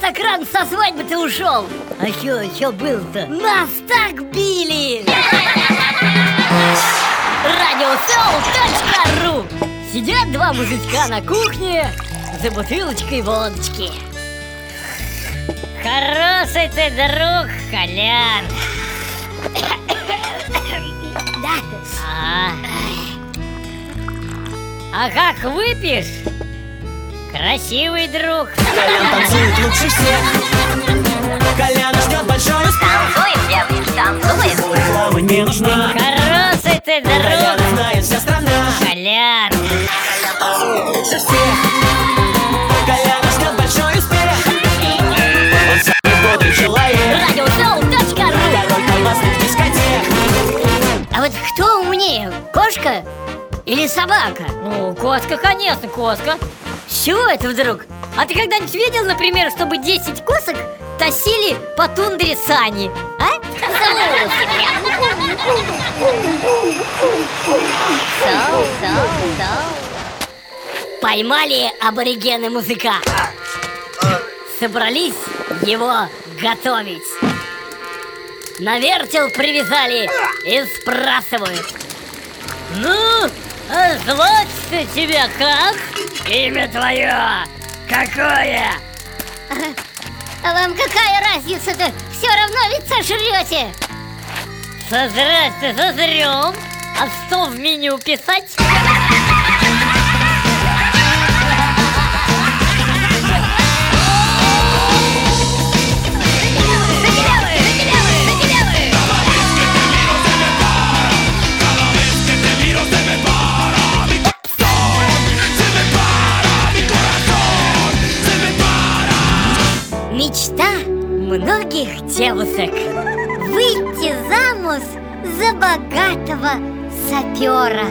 так рано со свадьбы-то ушел? А чё, чё был-то? Нас так били! Радиосел.ру Сидят два мужичка на кухне за бутылочкой водочки. Хороший ты друг, Колян. Да, А, а как выпьешь? Красивый друг. Колян танцует лучше всех Коляна ждет большой успех Танцуем, девочки, танцуем. Слава не нужна Хороший ты друг, знает вся страна Колян. Лучше всех Коляна ждет большой успех Он самый бодрый человек радиосел.ру Король колбасных дискотек А вот кто умнее, кошка или собака? Ну, кошка, конечно, кошка. С чего это вдруг? А ты когда-нибудь видел, например, чтобы 10 косок тащили по тундре сани? А? Поймали аборигены музыка. Собрались его готовить. На вертел привязали и спрашивают. Ну, а звать-то тебя как? Имя твое какое? А вам какая разница-то? Все равно ведь сожрете. Созрать-то созрем. А что в меню писать? Мечта многих девушек. Выйти замуж за богатого сапера